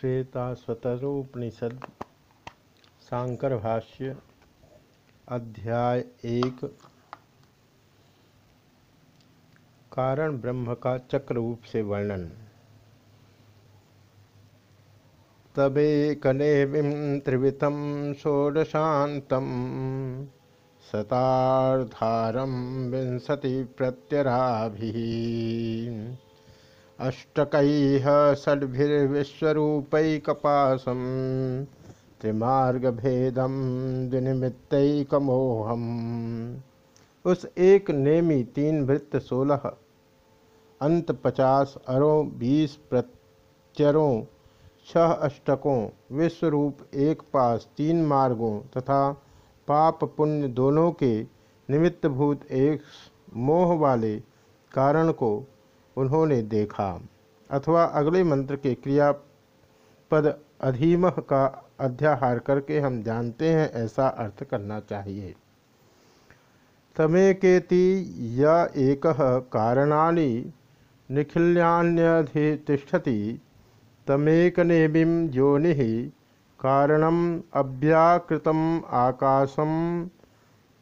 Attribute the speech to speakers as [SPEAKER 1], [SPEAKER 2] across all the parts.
[SPEAKER 1] श्वेताश्वतरोपनिषद शांकर भाष्य, अध्याय एक। कारण ब्रह्म का चक्र रूप से वर्णन। तबेकनेमिं त्रिवितं षोडशान्तं, शतार्धारं विंशतिप्रत्यराभिः। अष्टकैः षड्भिर्विश्वरूपैकपासं त्रिमार्गभेदं द्विनिमित्तैकमोहम् उस एक नेमी तीन वृत्त सोलह, अंत पचास अरों बीस प्रत्यरों, छह अष्टकों, विश्वरूप एक पास तीन मार्गों तथा पाप पुण्य दोनों के निमित्तभूत एक मोह वाले कारण को उन्होंने देखा, अथवा अगले मंत्र के क्रियापद अधीम का अध्याहार करके हम जानते हैं, ऐसा अर्थ करना चाहिए। तमेकेति य एक कारणानि निखिल्यान्यधितिष्ठति तमेकनेमिं योनि कारणम अव्याकृतम आकाशम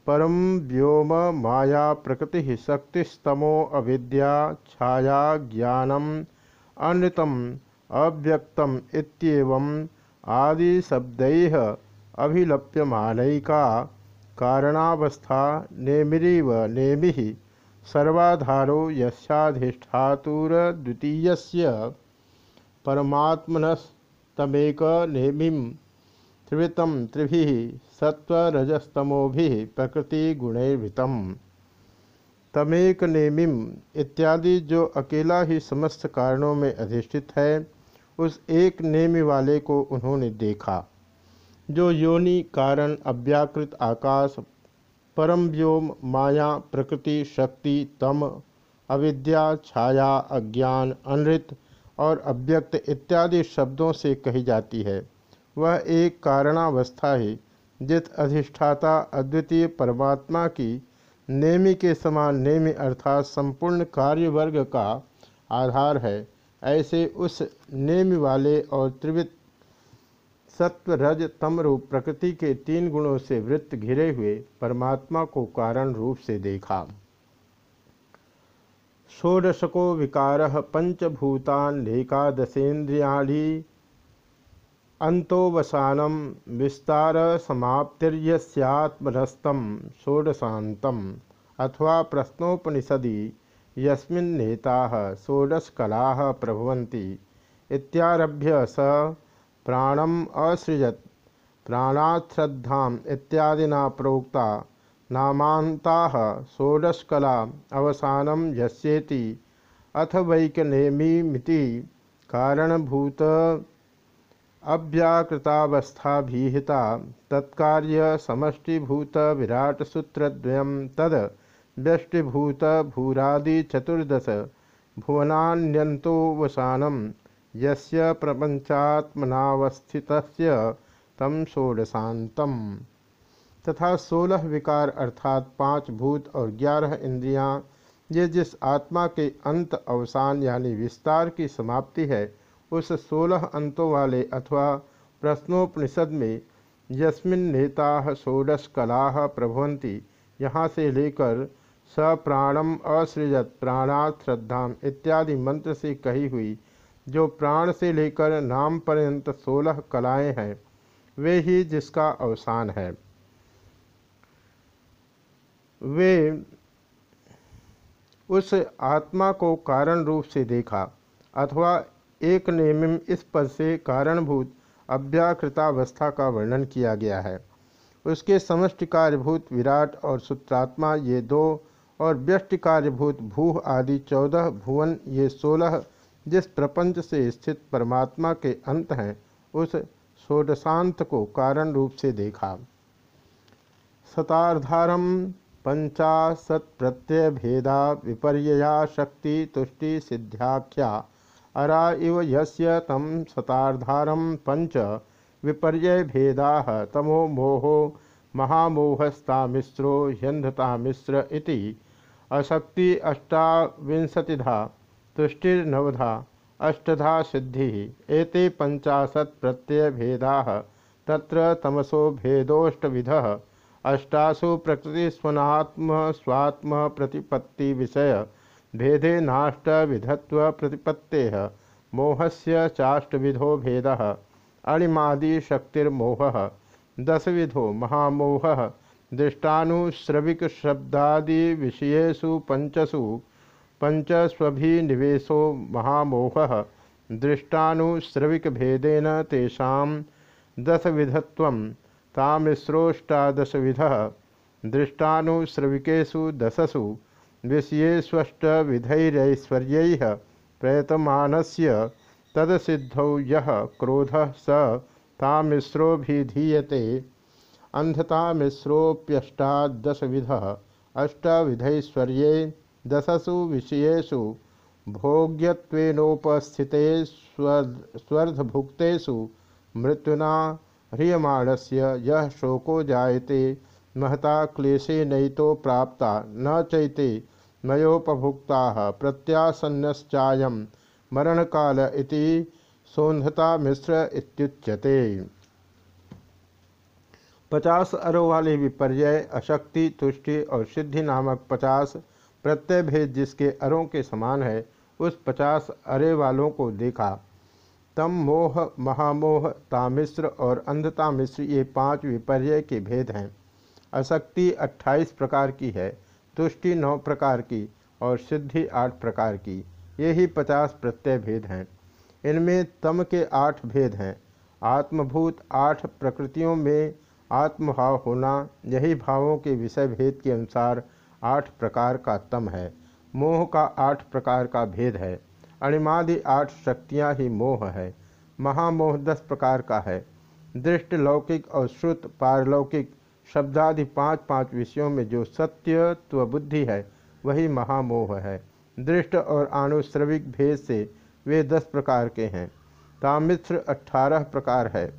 [SPEAKER 1] परम व्योम माया प्रकृति शक्तिस्तमो अविद्या छाया ज्ञानम अनृतम अव्यक्तम इत्येवम् आदि शब्दैः अभिलप्यमानैका कारणावस्था नेमिरीव नेमि सर्वाधारो यस्याधिष्ठातुरद्वितीयस्य परमात्मनस्तमेक नेमिं त्रिवृतं त्रिभिः प्रकृति प्रकृतिगुणैर्वृतम् तमेक नेमिम इत्यादि जो अकेला ही समस्त कारणों में अधिष्ठित है, उस एक नेमि वाले को उन्होंने देखा, जो योनि कारण अव्याकृत आकाश, परम व्योम, माया, प्रकृति, शक्ति, तम, अविद्या, छाया, अज्ञान, अनृत और अव्यक्त इत्यादि शब्दों से कही जाती है। वह एक कारणावस्था है जित अधिष्ठाता अद्वितीय परमात्मा की नेमि के समान नेमि अर्थात संपूर्ण कार्य वर्ग का आधार है। ऐसे उस नेमि वाले और त्रिवित सत्व रज तम रूप प्रकृति के तीन गुणों से वृत्त घिरे हुए परमात्मा को कारण रूप से देखा। षोडशको विकार पंचभूतान्कादशेन्द्रियाणी अंतोवसानम विस्तार समाप्तिर्यस्यात्मनस्तम षोडशातम अथवा प्रश्नोपनिषदि यस्मिन्नेता षोडशकला प्रभवन्ति इत्यारभ्य स प्राणम असृजत प्राणाश्रद्धाम इत्यादिना प्रोक्ता नामांता षोडशकला अवसानम यस्येति अथ वैकनेमीमिति कारणभूत अव्याकृतावस्थाभिहिता तत्कार्य समष्टिभूत विराट सूत्रद्वयम तद व्यष्टिभूत भूरादि चतुर्दश भुवनान्यंतोवसानम यस्य प्रपंचात्मनावस्थितस्य तम षोडशातम तथा सोलह विकार अर्थात पाँच भूत और ग्यारह इंद्रियाँ, ये जिस आत्मा के अंत अवसान यानी विस्तार की समाप्ति है उस सोलह अंतों वाले अथवा प्रश्नोपनिषद में यस्मिन नेता षोडश कला प्रभवंती यहाँ से लेकर स प्राणम असृजत प्राणात् श्रद्धाम इत्यादि मंत्र से कही हुई, जो प्राण से लेकर नाम पर्यंत सोलह कलाएँ हैं, वे ही जिसका अवसान है। वे उस आत्मा को कारण रूप से देखा अथवा एक नेमिम इस पद से कारणभूत अव्याकृतावस्था का वर्णन किया गया है। उसके समष्टि कार्यभूत विराट और सूत्रात्मा ये दो और व्यष्ट कार्यभूत भूह आदि चौदह भुवन ये सोलह जिस प्रपंच से स्थित परमात्मा के अंत हैं, उस षोडशांत को कारण रूप से देखा। शताधारम पंचाशत प्रत्यय भेदा विपर्यया शक्ति तुष्टि सिद्ध्याख्या अरा इव तम शताधारम पंच विपर्य भेदा तमो मोहो महामोहस्तामिश्रो ह्यंधतामिश्र इति। अशक्ति अष्टाविंशतिधा, तुष्टिर्नवधा, अष्टधा सिद्धि, एते पंचाशत् प्रत्यय भेदा तत्र तमसो भेदोष्टविध, अष्टासु प्रकृति स्वनात्म स्वात्म प्रतिपत्ति विषय भेदे नाष्ट विधत्व प्रतिपत्ते, मोहस्य चाष्टविधो भेद अणिमादि शक्तिर्मोह दशविधो महामोह दृष्टानुश्रविक शब्दादि विषयेषु पंचसु पंचस्वभिनिवेशो महामोह दृष्टानुश्रविक भेदेन तेषां दशविधत्व तामिश्रोष्टादशविध दृष्टानुश्रविकेशु दशसु विषयेष्वष्टविधैरैश्वर्य प्रयतमानस्य तदसिद्धौ यः क्रोधः स तामिश्रोभिधीयते अंधता मिश्रोप्यष्टादश विध अष्टविधैश्वर्ये दशसु विषयेषु भोग्यत्वेनोपस्थिते स्वर्धभुक्तेषु मृत्युना ह्रियमाणस्य यः शोको जायते महता क्लेशे नयितो प्राप्ता न चैते मयोपभुक्ता प्रत्यासन्नश्चायं मरणकाल इति सौंधता मिश्र इत्युच्यते। पचास अरों वाले विपर्य अशक्ति, तुष्टि और सिद्धि नामक पचास प्रत्यय भेद जिसके अरों के समान है, उस पचास अरे वालों को देखा। तम मोह, महामोह, तामिश्र और अंधतामिश्र ये पाँच विपर्य के भेद हैं। अशक्ति अट्ठाईस प्रकार की है। तुष्टि नौ प्रकार की और सिद्धि आठ प्रकार की। ये ही पचास प्रत्यय भेद हैं। इनमें तम के आठ भेद हैं। आत्मभूत आठ प्रकृतियों में आत्मभाव होना, यही भावों के विषय भेद के अनुसार आठ प्रकार का तम है। मोह का आठ प्रकार का भेद है। अणिमादि आठ शक्तियाँ ही मोह है। महामोह दस प्रकार का है। दृष्ट लौकिक और श्रुत पारलौकिक शब्दादि पाँच पाँच विषयों में जो सत्य बुद्धि है, वही महामोह है। दृष्ट और आनुश्रविक भेद से वे दस प्रकार के हैं। तामित्र अठारह प्रकार है।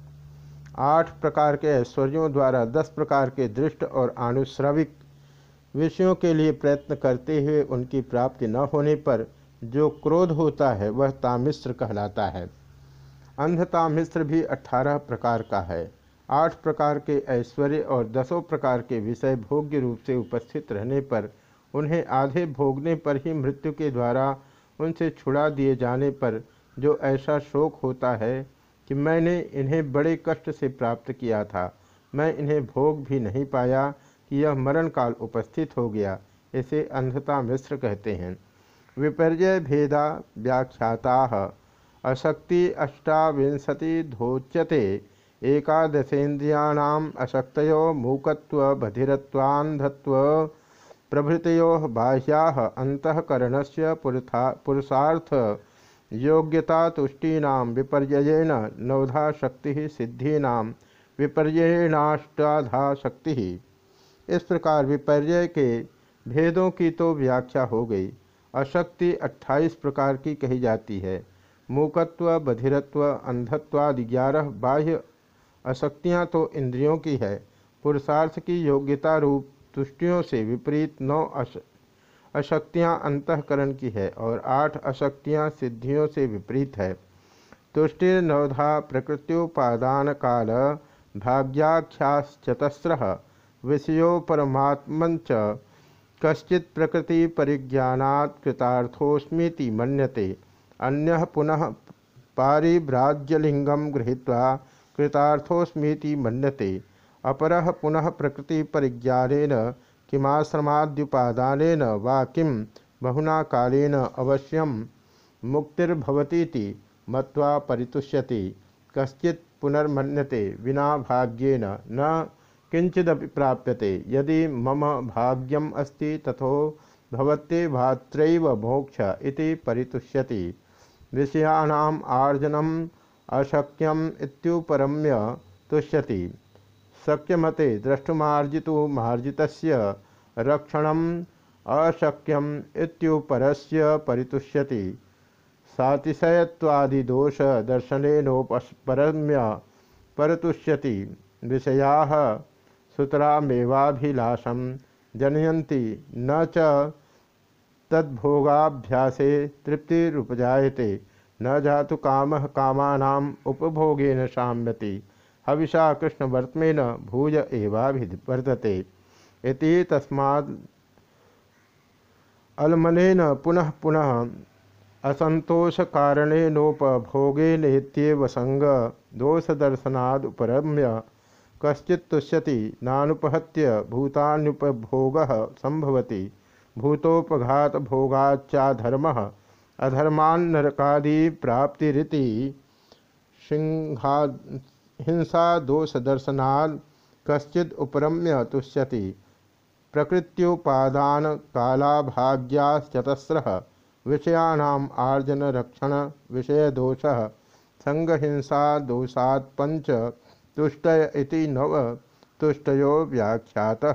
[SPEAKER 1] आठ प्रकार के ऐश्वर्यों द्वारा दस प्रकार के दृष्ट और आनुश्रविक विषयों के लिए प्रयत्न करते हुए उनकी प्राप्ति न होने पर जो क्रोध होता है, वह तामिश्र कहलाता है। अंधतामिश्र भी अठारह प्रकार का है। आठ प्रकार के ऐश्वर्य और दसों प्रकार के विषय भोग्य रूप से उपस्थित रहने पर, उन्हें आधे भोगने पर ही मृत्यु के द्वारा उनसे छुड़ा दिए जाने पर जो ऐसा शोक होता है कि मैंने इन्हें बड़े कष्ट से प्राप्त किया था, मैं इन्हें भोग भी नहीं पाया कि यह मरण काल उपस्थित हो गया, इसे अंधता मिश्र कहते हैं। विपर्य भेदा व्याख्याता अशक्ति अष्टाविंशति धोच्यते एकादशेन्द्रियाणाम अशक्त मूकत्व, बधिरत्वान्धत्व प्रभृतो बाह्या अंतकरण से पुरुषार्थ, योग्यता तुष्टीना विपर्ययेण नवधा शक्ति सिद्धीना विपर्ययेणाष्टाधा शक्ति इस प्रकार विपर्य के भेदों की तो व्याख्या हो गई। अशक्ति अट्ठाईस प्रकार की कही जाती है। मूकत्व, बधिरत्व अंधत्वादि ग्यारह बाह्य अशक्तियाँ तो इंद्रियों की है, पुरुषार्थ की योग्यता रूप तुष्टियों से विपरीत नौ अश, अशक्तियाँ अंतकरण की है और आठ अशक्तियाँ सिद्धियों से विपरीत है। तुष्टिर नवधा प्रकृत्योपादान काल भाग्याख्याश्चतस्र विषयो परमात्मन कश्चित प्रकृति परिज्ञानात् कृतार्थोस्मीति मन्यते। अन्य पुनः पारिभ्राज्यलिंगम गृहीत्वा कृतार्थोस्मीति मन्यते। अपरः पुनः प्रकृति परिज्ञानेन किमाश्रमाद्युपादान वा किं बहुना कालेन अवश्यम मुक्तिर्भवती मत्वा परितुष्यति। कश्चित् पुनर्मन्यते विना भाग्येन न किंचिदपि प्राप्यते। यदि मम भाग्यम अस्ति तथो भवते भात्रैव मोक्ष इति परितुष्यति। विषयाणाम आर्जनम अशक्यम तुष्यति। शक्यमते द्रष्टुमार्जितो मार्जितस्य रक्षणम् अशक्यम इत्युपरस्य परितुष्यति। सातिशयत्वादिदोष दर्शनेनोपरम्य परतुष्यति। विषया सुतरामेवाभिलाषं जनयन्ति। न च तद्भोगाभ्यासे तृप्तिरुपजायते। न जातु काम कामानाम उपभोगेन शाम्यति। हविषा कृष्णवर्तमेन भूय एवाभिवर्तते इति तस्माद् अलमनेन पुनः पुनः असंतोष कारणेनोपभोगे नेत्येव संग दोषदर्शनाद उपरम्य कश्चित्ष्यति नानुपहत्य भूतान्युपभोग संभवति भूतोपघात भोगाचाधर्म अधर्मान नरकादि प्राप्तिरिति। सिंहा हिंसा दोष दर्शनाद कश्चिद उपरम्य तुष्यति। प्रकृत्युपादान कालाभाग्याचतस्र विषयाणाम आर्जन रक्षण विषय दोष। संगहिंसा दोषात् पंच तुष्टय इति नव तुष्टयो व्याख्यात।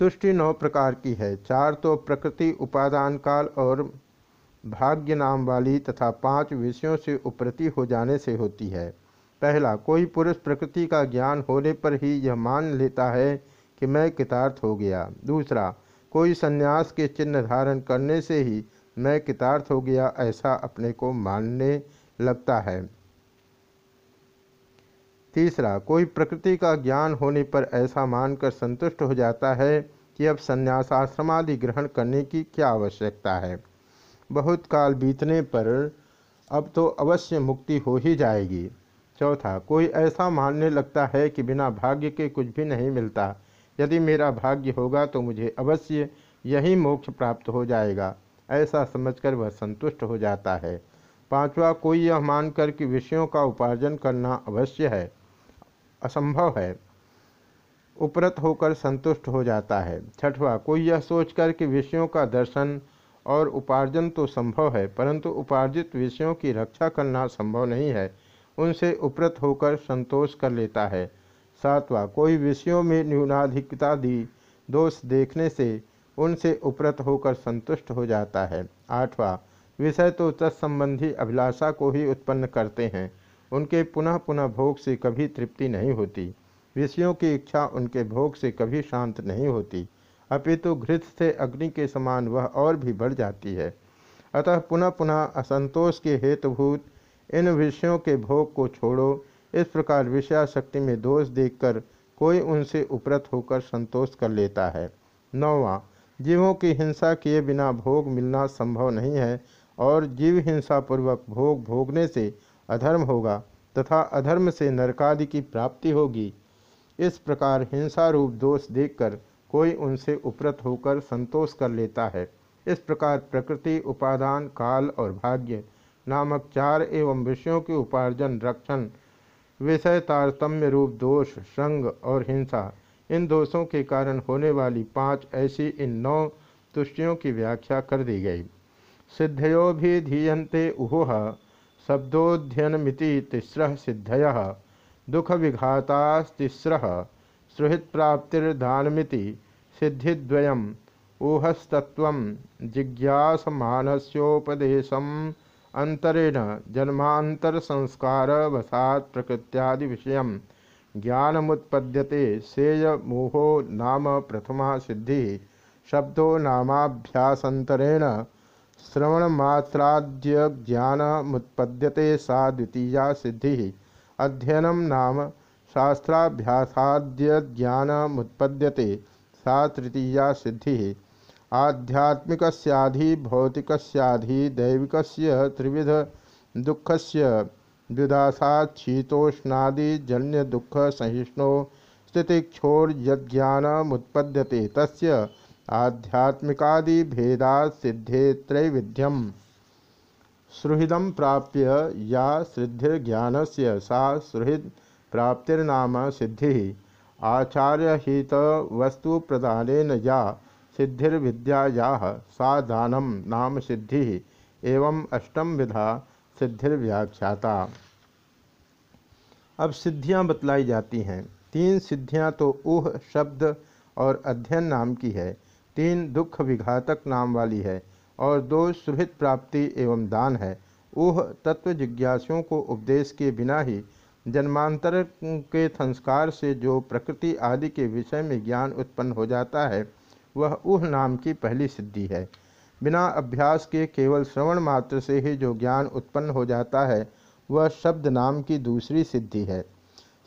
[SPEAKER 1] तुष्टि नौ प्रकार की है। चार तो प्रकृति, उपादान काल और भाग्य नाम वाली तथा पाँच विषयों से उपरति हो जाने से होती है। पहला, कोई पुरुष प्रकृति का ज्ञान होने पर ही यह मान लेता है कि मैं कितार्थ हो गया। दूसरा, कोई संन्यास के चिन्ह धारण करने से ही मैं कितार्थ हो गया ऐसा अपने को मानने लगता है। तीसरा, कोई प्रकृति का ज्ञान होने पर ऐसा मानकर संतुष्ट हो जाता है कि अब संन्यासाश्रमादि ग्रहण करने की क्या आवश्यकता है। बहुत काल बीतने पर अब तो अवश्य मुक्ति हो ही जाएगी। चौथा, कोई ऐसा मानने लगता है कि बिना भाग्य के कुछ भी नहीं मिलता। यदि मेरा भाग्य होगा तो मुझे अवश्य यही मोक्ष प्राप्त हो जाएगा। ऐसा समझकर वह संतुष्ट हो जाता है। पांचवा, कोई यह मानकर कि विषयों का उपार्जन करना अवश्य है। असंभव है। उपरत होकर संतुष्ट हो जाता है। छठवा, कोई यह सोचकर कि विषयों का दर्शन और उपार्जन तो संभव है, परंतु उपार्जित विषयों की रक्षा करना संभव नहीं है। उनसे उपरत होकर संतोष कर लेता है। सातवा, कोई विषयों में न्यूनाधिकता दी दोष देखने से उनसे उपरत होकर संतुष्ट हो जाता है। आठवां, विषय तो तत्संबंधी अभिलाषा को ही उत्पन्न करते हैं। उनके पुनः पुनः भोग से कभी तृप्ति नहीं होती। विषयों की इच्छा उनके भोग से कभी शांत नहीं होती। अपितु घृत से अग्नि के समान वह और भी बढ़ जाती है। अतः पुनः पुनः असंतोष के हेतुभूत इन विषयों के भोग को छोड़ो। इस प्रकार विषयाशक्ति में दोष देखकर कोई उनसे उपरत होकर संतोष कर लेता है। नौवा, जीवों की हिंसा किए बिना भोग मिलना संभव नहीं है और जीव हिंसा पूर्वक भोग भोगने से अधर्म होगा तथा अधर्म से नरकादि की प्राप्ति होगी। इस प्रकार हिंसा रूप दोष देखकर कोई उनसे उपरत होकर संतोष कर लेता है। इस प्रकार प्रकृति, उपादान, काल और भाग्य नामक चार एवं विषयों के उपार्जन, रक्षण विषय तारतम्य रूप दोष, संग और हिंसा, इन दोषों के कारण होने वाली पाँच ऐसी इन नौ तुष्टियों की व्याख्या कर दी गई। सिद्धयो भी धीयते उहोह शब्दोध्ययनमिति तिस्र सिद्धय दुख विघातास्तिस्र सुहृत प्राप्तिर्दानमिति सिद्धिद्वयम् ऊहस्तत्व जिज्ञासमानस्योपदेशम अंतरेण जन्मांतर संस्कार वसात प्रकृत्यादि विषय ज्ञानमुत्पद्यते सेय मोहो नाम प्रथमा सिद्धि, शब्दो नामाभ्यासंतरेण श्रवणमात्राद्य ज्ञानमुत्पद्यते सा द्वितीया सिद्धि। अध्ययनम नाम शास्त्राभ्यासाद्य ज्ञानमुत्पद्यते सा तृतीया सिद्धि। आध्यात्मिक भौतिकस्याधि दैविक त्रिविध दुख से विदासात शीतोष्णादिजन्य दुख सहिष्णु स्थितिक्षोर्यज्ञानमुत्पद्यते। तस्य आध्यात्मिकादि भेदा सिद्धे त्रैविध्यम सुहृदम प्राप्य या सिद्धिर्ज्ञान से सा सुहृद प्राप्तिर्नाम सिद्धि। आचार्यहित वस्तु प्रदान या सिद्धिर्विद्या सा दानम नाम सिद्धि। एवं अष्टम विधा सिद्धिर्व्याख्याता। अब सिद्धियाँ बतलाई जाती हैं। तीन सिद्धियाँ तो ऊह शब्द और अध्ययन नाम की है। तीन दुख विघातक नाम वाली है और दो सुहित प्राप्ति एवं दान है। ऊह तत्व जिज्ञासुओं को उपदेश के बिना ही जन्मांतर के संस्कार से जो प्रकृति आदि के विषय में ज्ञान उत्पन्न हो जाता है, वह उह नाम की पहली सिद्धि है। बिना अभ्यास के केवल श्रवण मात्र से ही जो ज्ञान उत्पन्न हो जाता है, वह शब्द नाम की दूसरी सिद्धि है।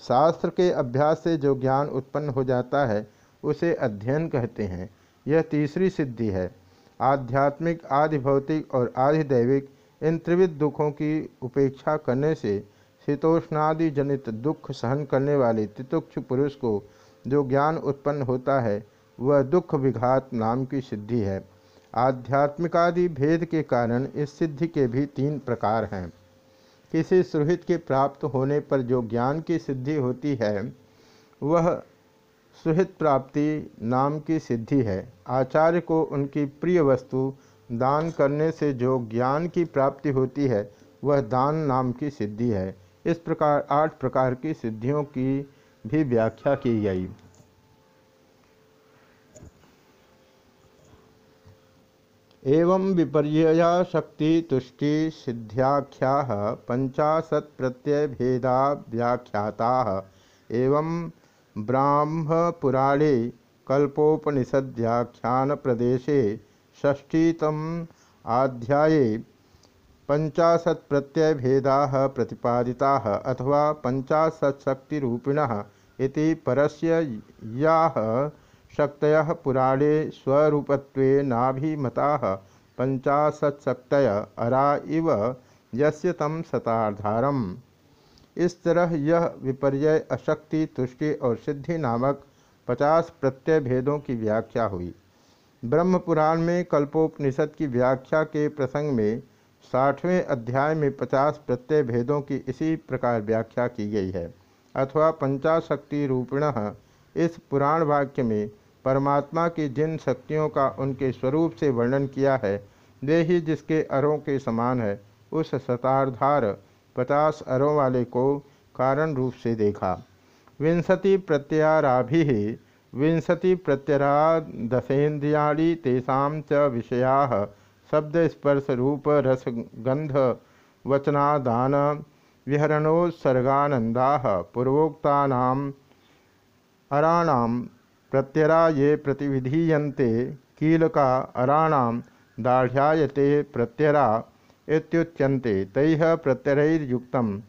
[SPEAKER 1] शास्त्र के अभ्यास से जो ज्ञान उत्पन्न हो जाता है, उसे अध्ययन कहते हैं। यह तीसरी सिद्धि है। आध्यात्मिक आदि भौतिक और आधि दैविक इन त्रिविध दुखों की उपेक्षा करने से शीतोष्णादि जनित दुख सहन करने वाले तितुक्ष पुरुष को जो ज्ञान उत्पन्न होता है, वह दुख विघात नाम की सिद्धि है। आध्यात्मिकादि भेद के कारण इस सिद्धि के भी तीन प्रकार हैं। किसी सुहित के प्राप्त होने पर जो ज्ञान की सिद्धि होती है, वह सुहित प्राप्ति नाम की सिद्धि है। आचार्य को उनकी प्रिय वस्तु दान करने से जो ज्ञान की प्राप्ति होती है, वह दान नाम की सिद्धि है। इस प्रकार, आठ प्रकार की सिद्धियों की भी व्याख्या की गई। एवं विपर्य शक्ति तुष्टि सिद्ध्याख्या पंचाशत प्रत्यय भेदा व्याख्याता। एवं ब्राह्मपुराणे कल्पोपनिषद्याख्यान प्रदेशे षष्ठीतम आध्याये पंचाशत प्रत्यय भेदा प्रतिपादिता अथवा पंचाशत शक्तिरूपिण इति परस्य याः शक्तय पुराणे स्वरूपत्वेनाभिमता पंचाशत्शक्तय अरा इव यस्य शताधारम इस तरह यह विपर्य अशक्ति, तुष्टि और सिद्धि नामक पचास प्रत्यय भेदों की व्याख्या हुई। ब्रह्म पुराण में कल्पोपनिषद की व्याख्या के प्रसंग में साठवें अध्याय में पचास प्रत्यय भेदों की इसी प्रकार व्याख्या की गई है। अथवा पंचाशक्ति रूपिण इस पुराण वाक्य में परमात्मा की जिन शक्तियों का उनके स्वरूप से वर्णन किया है, वे ही जिसके अरों के समान है, उस शतारधार पचास अरों वाले को कारण रूप से देखा। विंशति प्रत्याराभि विंशति प्रत्यरा दशेन्द्रियाणी तेषा च विषया शब्द स्पर्श रूप रस गंध वचनादान विहरणोत्सर्गानंदा पूर्वोक्ता अराणाम प्रत्यरा ये प्रतिविधीयन्ते कीलका अराणाम दाढ़्यायते प्रत्यरा इत्युच्यन्ते, तैः प्रत्यरैर्युक्तम्,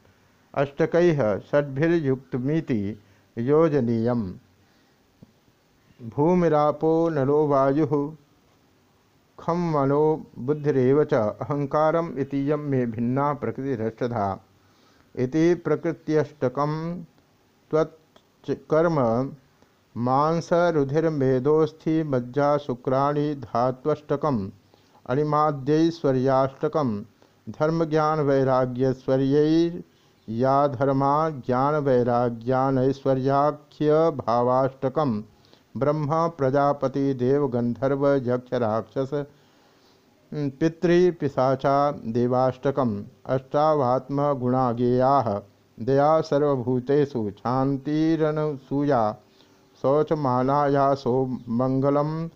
[SPEAKER 1] अष्टकैः षड्भिर्युक्तमिति योजनीयम्। भूमिरापो नलो वायु खम मनो बुद्धिरेव च इतीयम में भिन्ना प्रकृतिरष्टधा। इति रुधिर्मेदोस्थि मज्जा शुक्राणी धात्वष्टकम। अणिमाद्यैश्वर्याष्टकम धर्म ज्ञान वैराग्यश्वर्या धर्मा ज्ञान वैराग्यानैश्वर्याख्य भावाष्टकम ब्रह्म, प्रजापति देव गंधर्व यक्ष राक्षस पितृपिशाचा देवाष्टकम। अष्टावात्म गुणागेया दया, सर्वभूतेषु शांतिरनसूया शौचमानायासो मंगलम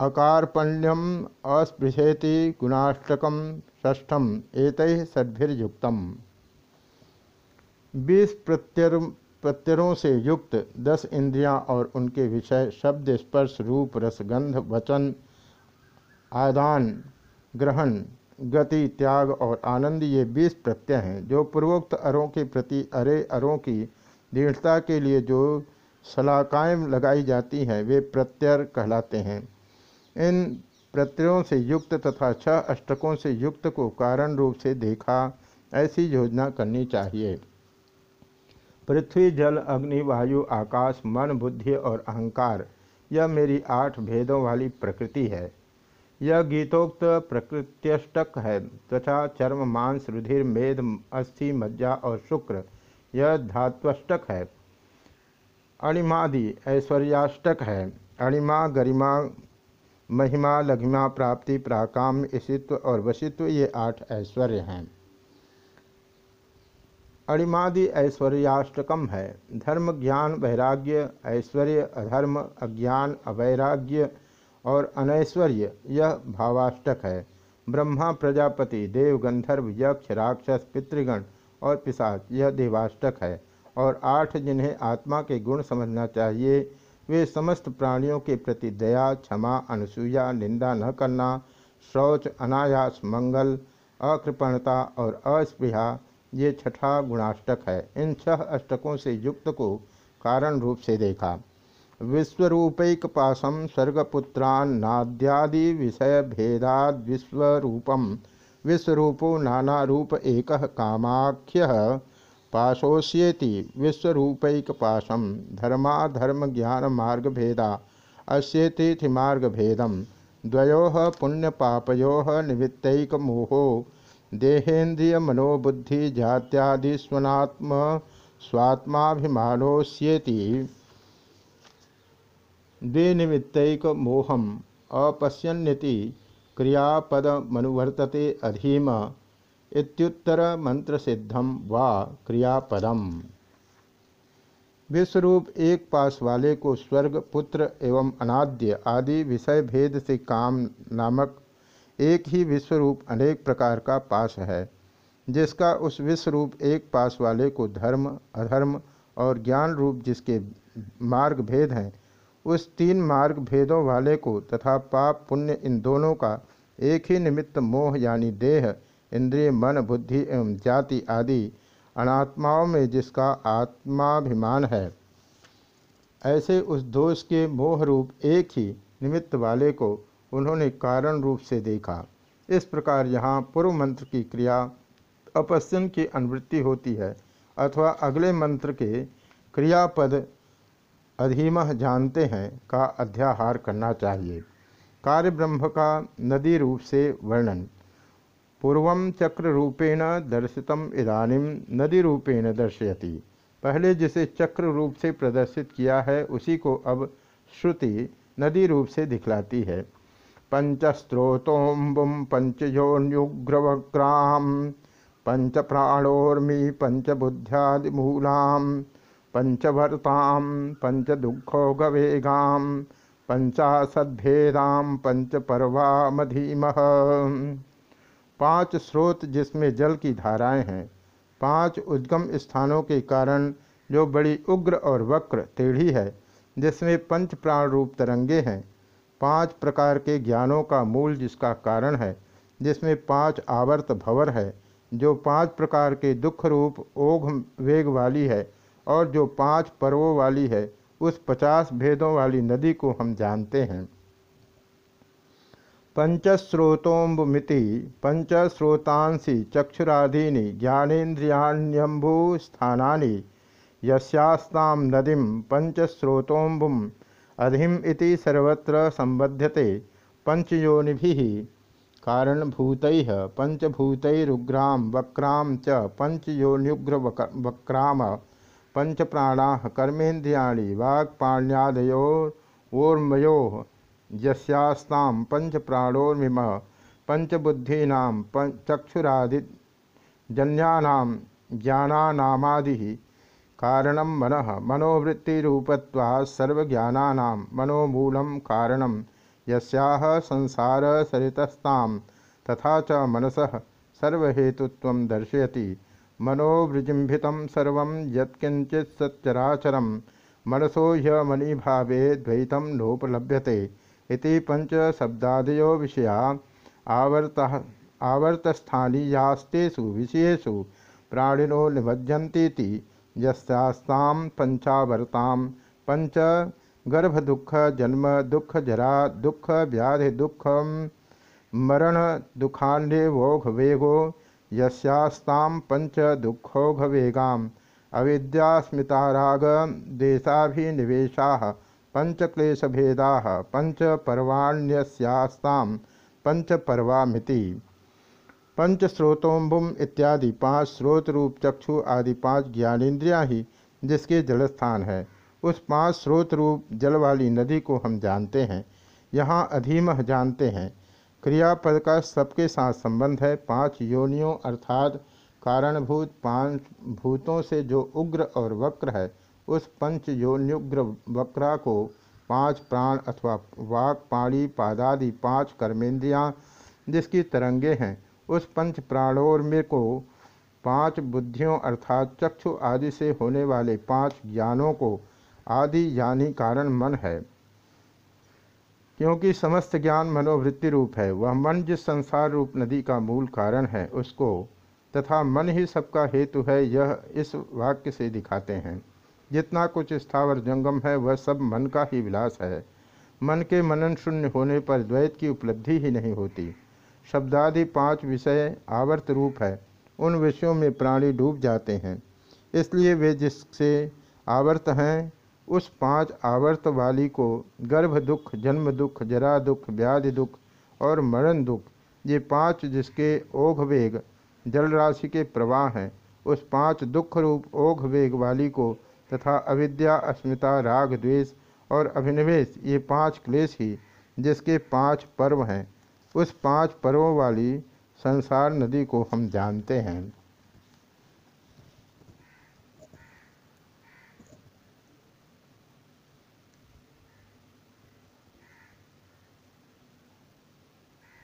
[SPEAKER 1] अकारपण्यम अस्पृशेति गुणाष्टकम षष्ठम एत षड्भिर्युक्तम बीस प्रत्यर, प्रत्यरों से युक्त दस इंद्रियाँ और उनके विषय, शब्द, स्पर्श, रूप रसगंध वचन, आदान, ग्रहण, गति, त्याग और आनंद, ये बीस प्रत्यय हैं, जो पूर्वोक्त अरों के प्रति, अरे अरों की दृढ़ता के लिए जो सलाकाएँ लगाई जाती हैं, वे प्रत्यय कहलाते हैं। इन प्रत्ययों से युक्त तथा छह अष्टकों से युक्त को कारण रूप से देखा, ऐसी योजना करनी चाहिए। पृथ्वी, जल, अग्नि, वायु, आकाश, मन, बुद्धि और अहंकार, यह मेरी आठ भेदों वाली प्रकृति है। यह गीतोक्त प्रकृत्यष्टक है त्वचा चर्म, मांस, रुधिर, मेद, अस्थि, मज्जा और शुक्र, यह धात्वष्टक है। अणिमादि ऐश्वर्याष्टक है। अणिमा, गरिमा महिमा लघिमा प्राप्ति प्राकाम ईशित्व और वशित्व ये आठ ऐश्वर्य हैं। अणिमादि ऐश्वर्याष्टकम है। धर्म, ज्ञान, वैराग्य, ऐश्वर्य, अधर्म, अज्ञान, अवैराग्य और अनैश्वर्य, यह भावाष्टक है। ब्रह्मा, प्रजापति, देव, गंधर्व, यक्ष, राक्षस, पितृगण और पिशाच, यह देवाष्टक है। और आठ जिन्हें आत्मा के गुण समझना चाहिए वे समस्त प्राणियों के प्रति दया, क्षमा अनुसूया निंदा न करना, शौच, अनायास, मंगल, अकृपणता और अस्पृहा, ये छठा गुणाष्टक है। इन छह अष्टकों से युक्त को कारण रूप से देखा। विश्वरूपैक पाशम स्वर्गपुत्रान्नाद्यादि विषय भेदाद विश्वरूपम। विश्वरूपो नाना रूप एक कामाख्य। पाशोष्येति विश्वरूपैक पाशम धर्माधर्म ज्ञान मार्ग भेदा अश्येति मार्ग भेदम द्वयो पुण्यपापयो निमित्तक मोहो देहेन्द्रिय मनोबुद्धि जात्यादि स्वनात्म स्वात्माभिमानोष्येति द्विनिमित्तक मोहम अपश्यन्यति क्रियापद मनुवर्तते अधीम। इत्युत्तर मंत्र सिद्धम वा क्रियापदम। विश्वरूप एक पास वाले को स्वर्ग, पुत्र एवं अनाद्य आदि विषय भेद से काम नामक एक ही विश्वरूप अनेक प्रकार का पास है, जिसका उस विश्वरूप एक पास वाले को धर्म, अधर्म और ज्ञान रूप जिसके मार्ग भेद हैं, उस तीन मार्ग भेदों वाले को तथा पाप, पुण्य इन दोनों का एक ही निमित्त मोह यानी देह इंद्रिय, मन, बुद्धि एवं जाति आदि अनात्माओं में जिसका आत्माभिमान है। ऐसे उस दोष के मोह रूप एक ही निमित्त वाले को उन्होंने कारण रूप से देखा। इस प्रकार यहाँ पूर्व मंत्र की क्रिया अपस्यन की अनुवृत्ति होती है अथवा अगले मंत्र के क्रियापद अधीम जानते हैं का अध्याहार करना चाहिए। कार्य ब्रह्म का नदी रूप से वर्णन। पूर्व चक्र रूपेण दर्शितम इदानीम नदी रूपेण दर्शयति। पहले जिसे चक्र रूप से प्रदर्शित किया है, उसी को अब श्रुति नदी रूप से दिखलाती है। पंचस्त्रोतोम्बुम पंचयोन्युग्रवक्राम पंच प्राणोर्मी पंचबुद्ध्यादिमूलां, पंचभर्तां पंचदुःखोगवेगां पंचाशद्भेदां पंचपर्वामधीमः। पाँच स्रोत जिसमें जल की धाराएँ हैं, पाँच उद्गम स्थानों के कारण जो बड़ी उग्र और वक्र टेढ़ी है, जिसमें पंच प्राण रूप तरंगे हैं, पाँच प्रकार के ज्ञानों का मूल जिसका कारण है, जिसमें पाँच आवर्त भवर है, जो पाँच प्रकार के दुख रूप, ओघ, वेग वाली है और जो पाँच पर्वों वाली है, उस पचास भेदों वाली नदी को हम जानते हैं। पंचस्रोतोम्बुमिति पंचस्रोतांसी चक्षुराधीनि ज्ञानेन्द्रियाण्यंबू स्थानी यस्यास्ताम नदीम पंचस्रोतोम्बुम अधिम इति सर्वत्र संबध्यते पंचयोनि कारणभूत पंचभूतरुग्राम वक्राम च पंचयोनिग्र वक्राम पंचप्राणा कर्मेन्द्रिया वाक्पाण्यादयोर्मयो यस्यास्तां पंचप्राणोर्मिम पंचबुद्धीना चक्षुरादिजन्यानां ज्ञानानामादि। कारण मन, मनोवृत्तिरूपत्वा सर्वज्ञाना मनोमूल कारण। यस्याह संसार तथा च मनस सर्वहेतुत्व दर्शयति। मनोवृजिंभित सर्व यत्किंचित सच्चराचर। मनसो ह्यमनीभावे द्वैत नोपलभ्यते। इति पंच शब्दादयो विषया। आवर्त आवर्तस्थानीयास्तेषु विषयेषु प्राणिनो निमज्जन्तीति यस्ताम पंचावरताम पंच गर्भ दुख जन्म दुख, जरा दुख, व्याधि दुख, मरण दुखान्यवोघ वेगो यस्यास्ताम पंच दुखोघ वेगाम अविद्यास्मिताराग देशाभिनिवेशा पंचक्लेशभेदा पंच पर्वाण्यस्यास्ताम पंच पर्वामिति पंच स्रोतोम्बुम इत्यादि पाँच स्रोत रूप चक्षु आदि पाँच ज्ञानेन्द्रियाँ ही जिसके जलस्थान है। उस पाँच स्रोत रूप जल वाली नदी को हम जानते हैं। यहाँ अधीमह जानते हैं। क्रियापद का सबके साथ संबंध है। पाँच योनियों अर्थात कारणभूत पाँच भूतों से जो उग्र और वक्र है उस पंच योन्युग्र वक्रा को पाँच प्राण अथवा वाक, पाणी, पादादि पाँच कर्मेंद्रियाँ जिसकी तरंगे हैं, उस पंच प्राणोर्म्य को पाँच बुद्धियों अर्थात चक्षु आदि से होने वाले पाँच ज्ञानों को आदि यानी कारण मन है। क्योंकि समस्त ज्ञान मनोवृत्ति रूप है, वह मन जिस संसार रूप नदी का मूल कारण है, उसको तथा मन ही सबका हेतु है, यह इस वाक्य से दिखाते हैं। जितना कुछ स्थावर जंगम है, वह सब मन का ही विलास है। मन के मनन शून्य होने पर द्वैत की उपलब्धि ही नहीं होती। शब्दादि पाँच विषय आवर्त रूप है। उन विषयों में प्राणी डूब जाते हैं। इसलिए वे जिससे आवर्त हैं, उस पाँच आवर्त वाली को गर्भ दुख, जन्म दुख, जरा दुख, व्याधि दुख और मरण दुख, ये पाँच जिसके ओघ वेग जल राशि के प्रवाह हैं, उस पाँच दुख रूप ओघ वेग वाली को तथा अविद्या, अस्मिता, राग, द्वेष और अभिनिवेश, ये पाँच क्लेश ही जिसके पाँच पर्व हैं। उस पाँच पर्वों वाली संसार नदी को हम जानते हैं।